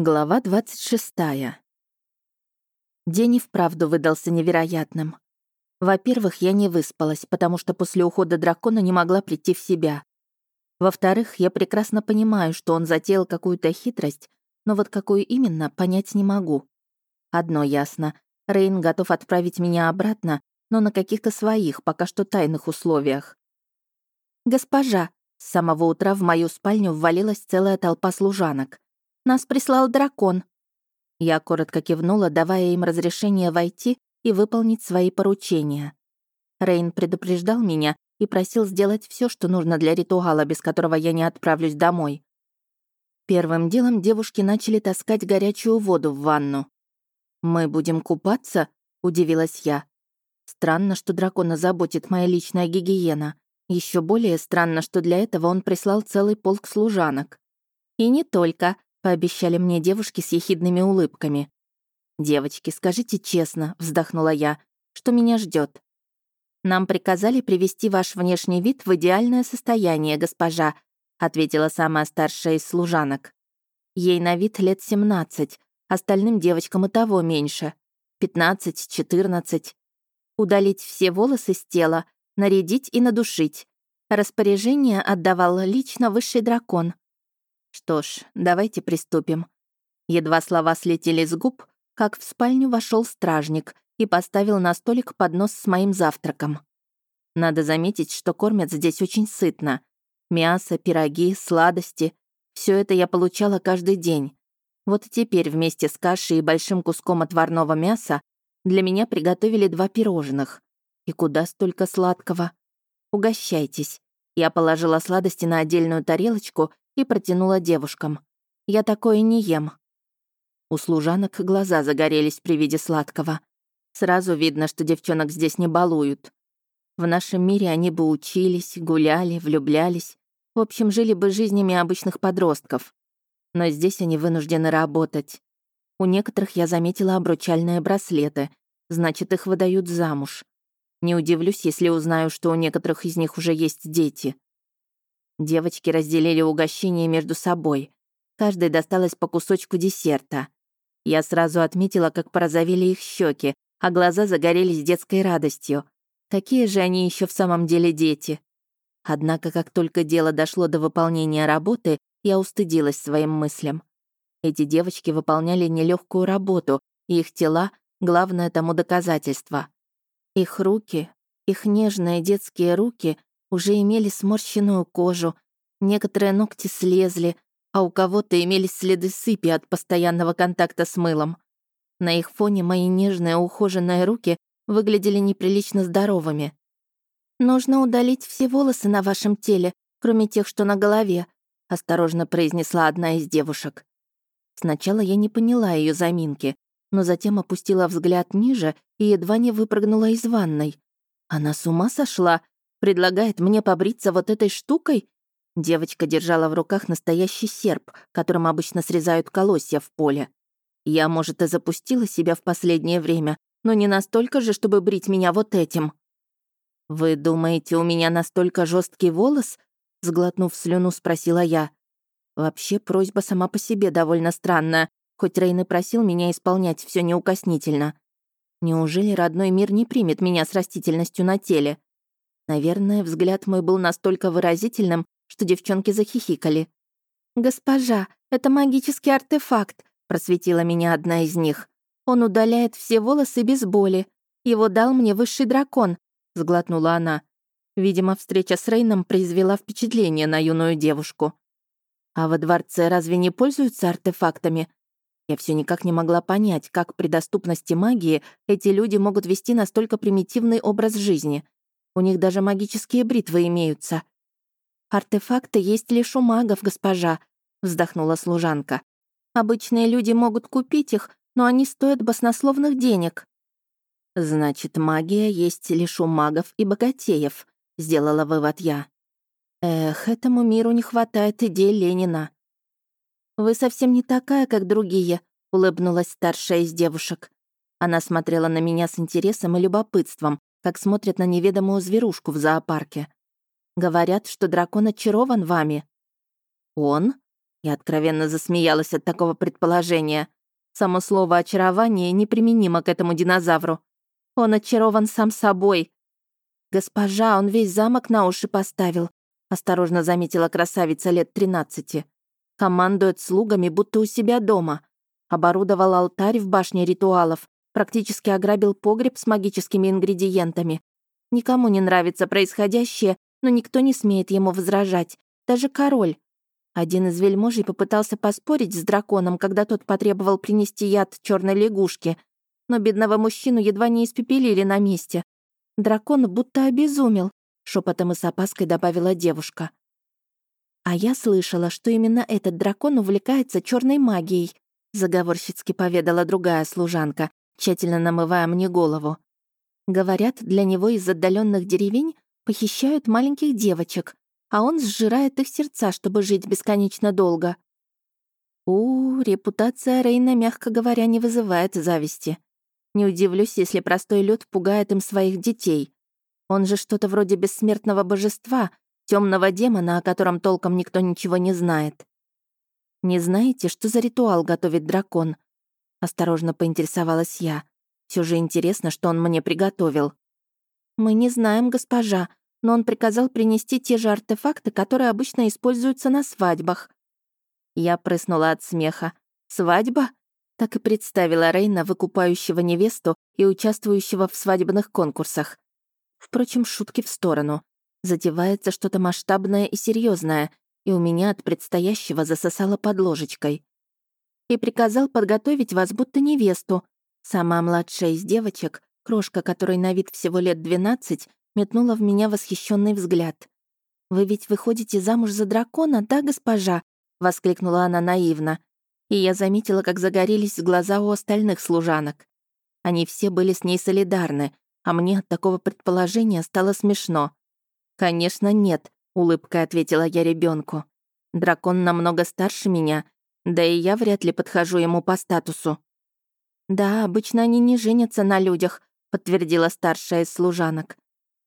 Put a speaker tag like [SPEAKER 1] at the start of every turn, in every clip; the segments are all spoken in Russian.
[SPEAKER 1] Глава 26. День и вправду выдался невероятным. Во-первых, я не выспалась, потому что после ухода дракона не могла прийти в себя. Во-вторых, я прекрасно понимаю, что он затеял какую-то хитрость, но вот какую именно, понять не могу. Одно ясно. Рейн готов отправить меня обратно, но на каких-то своих, пока что тайных условиях. «Госпожа!» С самого утра в мою спальню ввалилась целая толпа служанок. Нас прислал дракон». Я коротко кивнула, давая им разрешение войти и выполнить свои поручения. Рейн предупреждал меня и просил сделать все, что нужно для ритуала, без которого я не отправлюсь домой. Первым делом девушки начали таскать горячую воду в ванну. «Мы будем купаться?» — удивилась я. Странно, что дракона заботит моя личная гигиена. Еще более странно, что для этого он прислал целый полк служанок. И не только пообещали мне девушки с ехидными улыбками. «Девочки, скажите честно», — вздохнула я, — «что меня ждет. «Нам приказали привести ваш внешний вид в идеальное состояние, госпожа», — ответила самая старшая из служанок. Ей на вид лет 17, остальным девочкам и того меньше. 15-14. Удалить все волосы с тела, нарядить и надушить. Распоряжение отдавал лично высший дракон. Что ж, давайте приступим. Едва слова слетели с губ, как в спальню вошел стражник и поставил на столик поднос с моим завтраком. Надо заметить, что кормят здесь очень сытно. Мясо, пироги, сладости — все это я получала каждый день. Вот теперь вместе с кашей и большим куском отварного мяса для меня приготовили два пирожных. И куда столько сладкого? Угощайтесь. Я положила сладости на отдельную тарелочку и протянула девушкам. «Я такое не ем». У служанок глаза загорелись при виде сладкого. Сразу видно, что девчонок здесь не балуют. В нашем мире они бы учились, гуляли, влюблялись. В общем, жили бы жизнями обычных подростков. Но здесь они вынуждены работать. У некоторых я заметила обручальные браслеты, значит, их выдают замуж. Не удивлюсь, если узнаю, что у некоторых из них уже есть дети. Девочки разделили угощение между собой. Каждой досталось по кусочку десерта. Я сразу отметила, как порозовели их щеки, а глаза загорелись детской радостью. Какие же они еще в самом деле дети? Однако, как только дело дошло до выполнения работы, я устыдилась своим мыслям. Эти девочки выполняли нелегкую работу, и их тела — главное тому доказательство. Их руки, их нежные детские руки уже имели сморщенную кожу, некоторые ногти слезли, а у кого-то имелись следы сыпи от постоянного контакта с мылом. На их фоне мои нежные ухоженные руки выглядели неприлично здоровыми. «Нужно удалить все волосы на вашем теле, кроме тех, что на голове», осторожно произнесла одна из девушек. Сначала я не поняла ее заминки, но затем опустила взгляд ниже и едва не выпрыгнула из ванной. Она с ума сошла? Предлагает мне побриться вот этой штукой? Девочка держала в руках настоящий серп, которым обычно срезают колосья в поле. Я, может, и запустила себя в последнее время, но не настолько же, чтобы брить меня вот этим. «Вы думаете, у меня настолько жесткий волос?» Сглотнув слюну, спросила я. Вообще, просьба сама по себе довольно странная, хоть Рейн и просил меня исполнять все неукоснительно. Неужели родной мир не примет меня с растительностью на теле? Наверное, взгляд мой был настолько выразительным, что девчонки захихикали. «Госпожа, это магический артефакт», — просветила меня одна из них. «Он удаляет все волосы без боли. Его дал мне высший дракон», — сглотнула она. Видимо, встреча с Рейном произвела впечатление на юную девушку. «А во дворце разве не пользуются артефактами?» Я все никак не могла понять, как при доступности магии эти люди могут вести настолько примитивный образ жизни — у них даже магические бритвы имеются. Артефакты есть лишь у магов, госпожа, вздохнула служанка. Обычные люди могут купить их, но они стоят баснословных денег. Значит, магия есть лишь у магов и богатеев, сделала вывод я. Эх, этому миру не хватает идей Ленина. Вы совсем не такая, как другие, улыбнулась старшая из девушек. Она смотрела на меня с интересом и любопытством, как смотрят на неведомую зверушку в зоопарке. Говорят, что дракон очарован вами». «Он?» Я откровенно засмеялась от такого предположения. Само слово «очарование» неприменимо к этому динозавру. Он очарован сам собой. «Госпожа, он весь замок на уши поставил», — осторожно заметила красавица лет тринадцати. «Командует слугами, будто у себя дома. Оборудовал алтарь в башне ритуалов, практически ограбил погреб с магическими ингредиентами. Никому не нравится происходящее, но никто не смеет ему возражать, даже король. Один из вельможей попытался поспорить с драконом, когда тот потребовал принести яд черной лягушке, но бедного мужчину едва не испепелили на месте. Дракон будто обезумел, шепотом и с опаской добавила девушка. А я слышала, что именно этот дракон увлекается черной магией, заговорщицки поведала другая служанка, тщательно намывая мне голову. Говорят, для него из отдаленных деревень похищают маленьких девочек, а он сжирает их сердца, чтобы жить бесконечно долго. У, репутация Рейна, мягко говоря, не вызывает зависти. Не удивлюсь, если простой лед пугает им своих детей. Он же что-то вроде бессмертного божества, темного демона, о котором толком никто ничего не знает. Не знаете, что за ритуал готовит дракон? Осторожно поинтересовалась я. Все же интересно, что он мне приготовил. Мы не знаем, госпожа, но он приказал принести те же артефакты, которые обычно используются на свадьбах. Я прыснула от смеха. «Свадьба?» Так и представила Рейна, выкупающего невесту и участвующего в свадебных конкурсах. Впрочем, шутки в сторону. Затевается что-то масштабное и серьезное, и у меня от предстоящего засосало под ложечкой. И приказал подготовить вас будто невесту. Сама младшая из девочек, крошка, которой на вид всего лет 12, метнула в меня восхищенный взгляд. «Вы ведь выходите замуж за дракона, да, госпожа?» — воскликнула она наивно. И я заметила, как загорелись глаза у остальных служанок. Они все были с ней солидарны, а мне от такого предположения стало смешно. «Конечно, нет», — улыбкой ответила я ребенку. «Дракон намного старше меня, да и я вряд ли подхожу ему по статусу». «Да, обычно они не женятся на людях», — подтвердила старшая из служанок.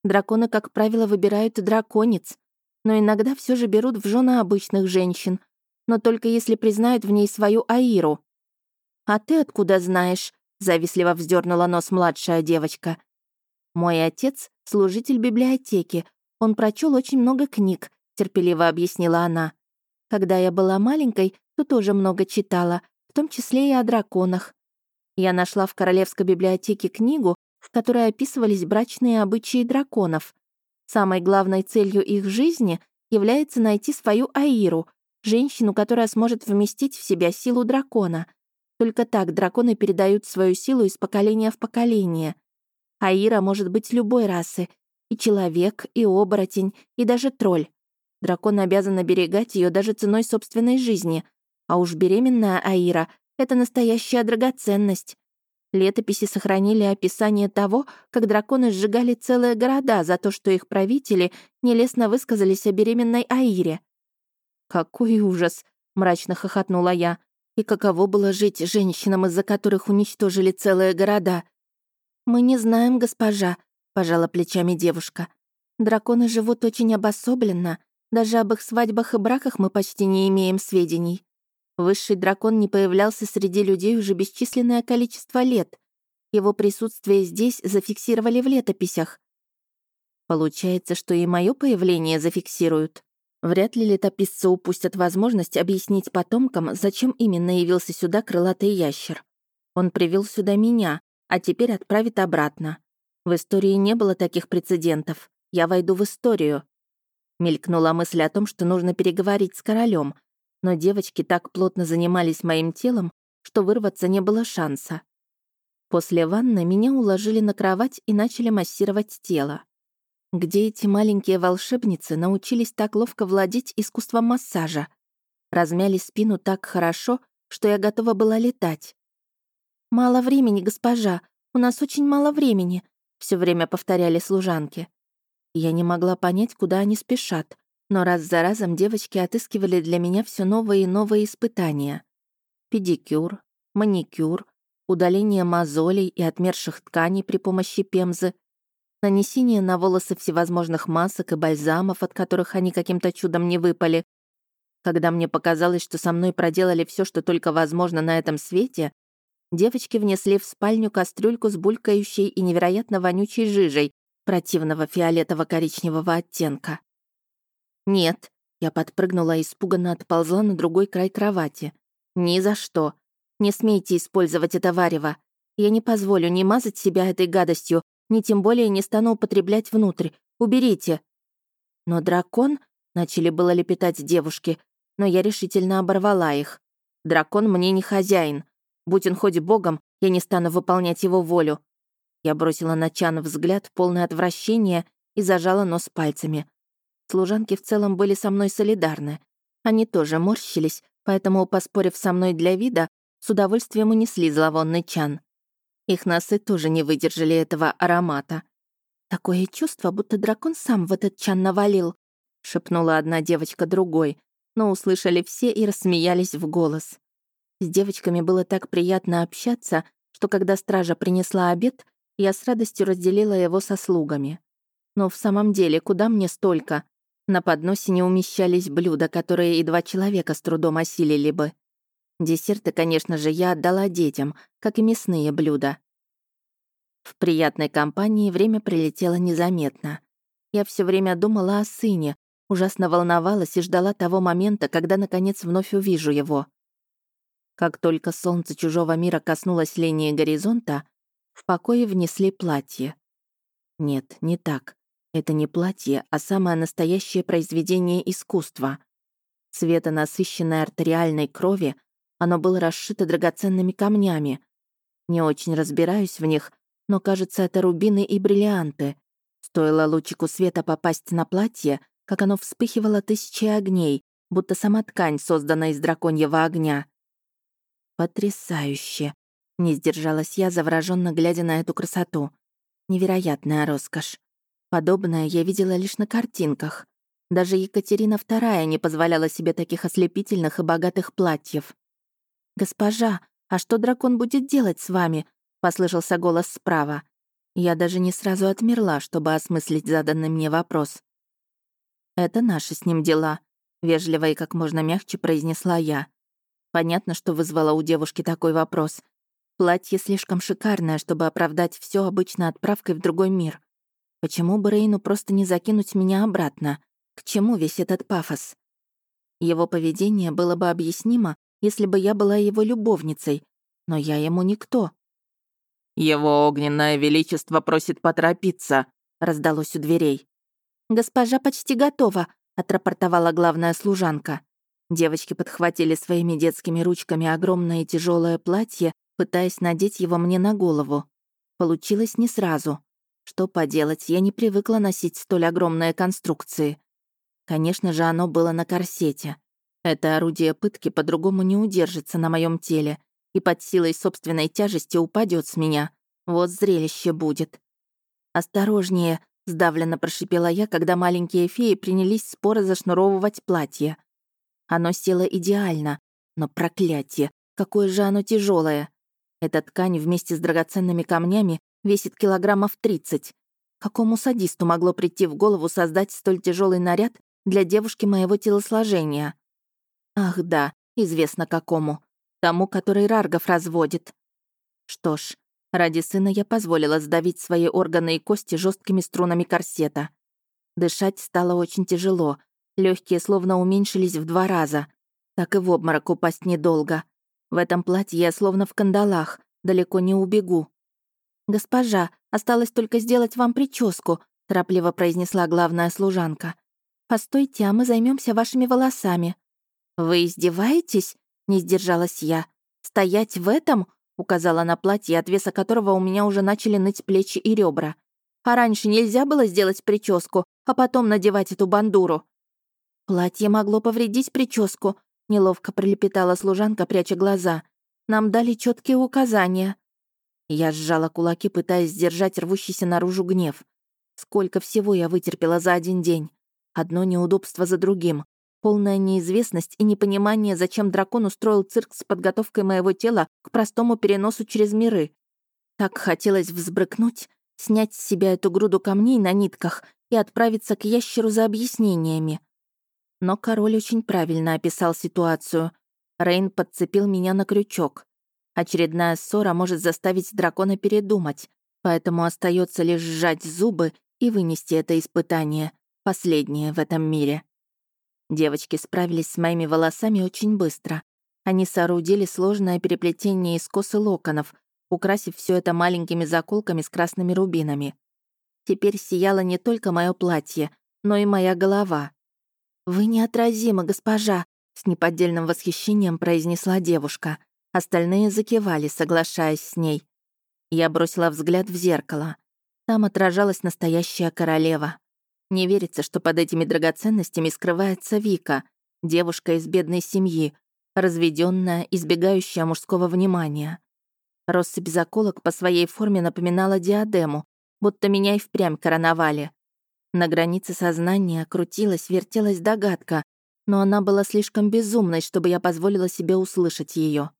[SPEAKER 1] Драконы, как правило, выбирают драконец, но иногда все же берут в жены обычных женщин, но только если признают в ней свою Аиру. «А ты откуда знаешь?» — завистливо вздернула нос младшая девочка. «Мой отец — служитель библиотеки. Он прочел очень много книг», — терпеливо объяснила она. «Когда я была маленькой, то тоже много читала, в том числе и о драконах. Я нашла в Королевской библиотеке книгу, в которой описывались брачные обычаи драконов. Самой главной целью их жизни является найти свою Аиру, женщину, которая сможет вместить в себя силу дракона. Только так драконы передают свою силу из поколения в поколение. Аира может быть любой расы, и человек, и оборотень, и даже тролль. Дракон обязан оберегать ее даже ценой собственной жизни, а уж беременная Аира — это настоящая драгоценность. Летописи сохранили описание того, как драконы сжигали целые города за то, что их правители нелестно высказались о беременной Аире. «Какой ужас!» — мрачно хохотнула я. «И каково было жить женщинам, из-за которых уничтожили целые города?» «Мы не знаем, госпожа», — пожала плечами девушка. «Драконы живут очень обособленно. Даже об их свадьбах и браках мы почти не имеем сведений. Высший дракон не появлялся среди людей уже бесчисленное количество лет. Его присутствие здесь зафиксировали в летописях. Получается, что и мое появление зафиксируют. Вряд ли летописцы упустят возможность объяснить потомкам, зачем именно явился сюда крылатый ящер. Он привел сюда меня, а теперь отправит обратно. В истории не было таких прецедентов. Я войду в историю. Мелькнула мысль о том, что нужно переговорить с королем, но девочки так плотно занимались моим телом, что вырваться не было шанса. После ванны меня уложили на кровать и начали массировать тело. Где эти маленькие волшебницы научились так ловко владеть искусством массажа? Размяли спину так хорошо, что я готова была летать. «Мало времени, госпожа, у нас очень мало времени», — все время повторяли служанки. Я не могла понять, куда они спешат, но раз за разом девочки отыскивали для меня все новые и новые испытания. Педикюр, маникюр, удаление мозолей и отмерших тканей при помощи пемзы, нанесение на волосы всевозможных масок и бальзамов, от которых они каким-то чудом не выпали. Когда мне показалось, что со мной проделали все, что только возможно на этом свете, девочки внесли в спальню кастрюльку с булькающей и невероятно вонючей жижей противного фиолетово-коричневого оттенка. «Нет», — я подпрыгнула и испуганно отползла на другой край кровати. «Ни за что. Не смейте использовать это варево. Я не позволю ни мазать себя этой гадостью, ни тем более не стану употреблять внутрь. Уберите». Но дракон, начали было лепетать девушки, но я решительно оборвала их. Дракон мне не хозяин. Будь он хоть богом, я не стану выполнять его волю. Я бросила на Чан взгляд, полный отвращения, и зажала нос пальцами. Служанки в целом были со мной солидарны. Они тоже морщились, поэтому, поспорив со мной для вида, с удовольствием унесли зловонный Чан. Их носы тоже не выдержали этого аромата. «Такое чувство, будто дракон сам в этот чан навалил», — шепнула одна девочка другой, но услышали все и рассмеялись в голос. С девочками было так приятно общаться, что когда стража принесла обед, я с радостью разделила его со слугами. Но в самом деле, куда мне столько? На подносе не умещались блюда, которые и два человека с трудом осилили бы. Десерты, конечно же, я отдала детям, как и мясные блюда. В приятной компании время прилетело незаметно. Я все время думала о сыне, ужасно волновалась и ждала того момента, когда, наконец, вновь увижу его. Как только солнце чужого мира коснулось линии горизонта, в покое внесли платье. Нет, не так. Это не платье, а самое настоящее произведение искусства. Цвета насыщенной артериальной крови, оно было расшито драгоценными камнями. Не очень разбираюсь в них, но, кажется, это рубины и бриллианты. Стоило лучику света попасть на платье, как оно вспыхивало тысячи огней, будто сама ткань, созданная из драконьего огня. Потрясающе! Не сдержалась я, завороженно глядя на эту красоту. Невероятная роскошь. Подобное я видела лишь на картинках. Даже Екатерина II не позволяла себе таких ослепительных и богатых платьев. «Госпожа, а что дракон будет делать с вами?» — послышался голос справа. Я даже не сразу отмерла, чтобы осмыслить заданный мне вопрос. «Это наши с ним дела», — вежливо и как можно мягче произнесла я. Понятно, что вызвала у девушки такой вопрос. Платье слишком шикарное, чтобы оправдать все обычно отправкой в другой мир. Почему бы Рейну просто не закинуть меня обратно? К чему весь этот пафос? Его поведение было бы объяснимо, если бы я была его любовницей, но я ему никто.
[SPEAKER 2] «Его огненное величество просит поторопиться», — раздалось у дверей.
[SPEAKER 1] «Госпожа почти готова», — отрапортовала главная служанка. Девочки подхватили своими детскими ручками огромное тяжелое платье, пытаясь надеть его мне на голову. Получилось не сразу. Что поделать, я не привыкла носить столь огромные конструкции. Конечно же, оно было на корсете. Это орудие пытки по-другому не удержится на моем теле и под силой собственной тяжести упадет с меня. Вот зрелище будет. «Осторожнее», — сдавленно прошипела я, когда маленькие феи принялись споро зашнуровывать платье. Оно село идеально, но проклятие, какое же оно тяжелое. Эта ткань вместе с драгоценными камнями весит килограммов 30. Какому садисту могло прийти в голову создать столь тяжелый наряд для девушки моего телосложения? Ах да, известно какому. Тому, который Раргов разводит. Что ж, ради сына я позволила сдавить свои органы и кости жесткими струнами корсета. Дышать стало очень тяжело. Легкие словно уменьшились в два раза. Так и в обморок упасть недолго. В этом платье я словно в кандалах, далеко не убегу. «Госпожа, осталось только сделать вам прическу», — торопливо произнесла главная служанка. «Постойте, а мы займемся вашими волосами». «Вы издеваетесь?» — не сдержалась я. «Стоять в этом?» — указала на платье, от веса которого у меня уже начали ныть плечи и ребра. «А раньше нельзя было сделать прическу, а потом надевать эту бандуру?» «Платье могло повредить прическу», — неловко пролепетала служанка, пряча глаза. «Нам дали четкие указания». Я сжала кулаки, пытаясь сдержать рвущийся наружу гнев. Сколько всего я вытерпела за один день. Одно неудобство за другим. Полная неизвестность и непонимание, зачем дракон устроил цирк с подготовкой моего тела к простому переносу через миры. Так хотелось взбрыкнуть, снять с себя эту груду камней на нитках и отправиться к ящеру за объяснениями. Но король очень правильно описал ситуацию. Рейн подцепил меня на крючок. Очередная ссора может заставить дракона передумать, поэтому остается лишь сжать зубы и вынести это испытание, последнее в этом мире. Девочки справились с моими волосами очень быстро. Они соорудили сложное переплетение из кос и локонов, украсив все это маленькими заколками с красными рубинами. Теперь сияло не только мое платье, но и моя голова. «Вы неотразимы, госпожа», — с неподдельным восхищением произнесла девушка. Остальные закивали, соглашаясь с ней. Я бросила взгляд в зеркало. Там отражалась настоящая королева. Не верится, что под этими драгоценностями скрывается Вика, девушка из бедной семьи, разведенная, избегающая мужского внимания. Россыпь заколок по своей форме напоминала диадему, будто меня и впрямь короновали. На границе сознания крутилась, вертелась догадка, но она была слишком безумной, чтобы я позволила себе услышать ее.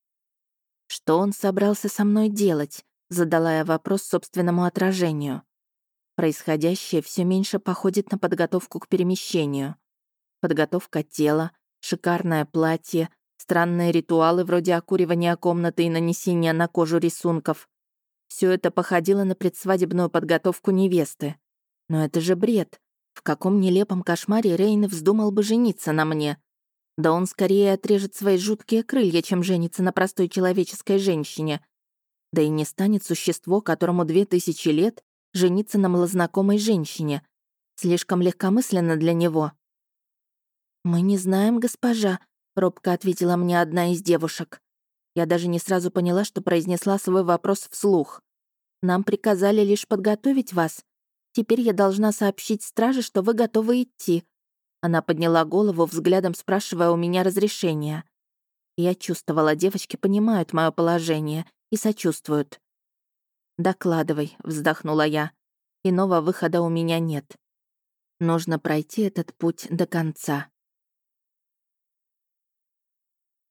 [SPEAKER 1] Что он собрался со мной делать? Задала я вопрос собственному отражению. Происходящее все меньше походит на подготовку к перемещению. Подготовка тела, шикарное платье, странные ритуалы вроде окуривания комнаты и нанесения на кожу рисунков. Все это походило на предсвадебную подготовку невесты. Но это же бред. В каком нелепом кошмаре Рейн вздумал бы жениться на мне? Да он скорее отрежет свои жуткие крылья, чем женится на простой человеческой женщине. Да и не станет существо, которому две тысячи лет, жениться на малознакомой женщине. Слишком легкомысленно для него. «Мы не знаем, госпожа», — робко ответила мне одна из девушек. Я даже не сразу поняла, что произнесла свой вопрос вслух. «Нам приказали лишь подготовить вас. Теперь я должна сообщить страже, что вы готовы идти». Она подняла голову, взглядом спрашивая у меня разрешения. Я чувствовала, девочки понимают мое положение и сочувствуют. «Докладывай», — вздохнула я. «Иного выхода у меня нет. Нужно пройти этот путь до конца».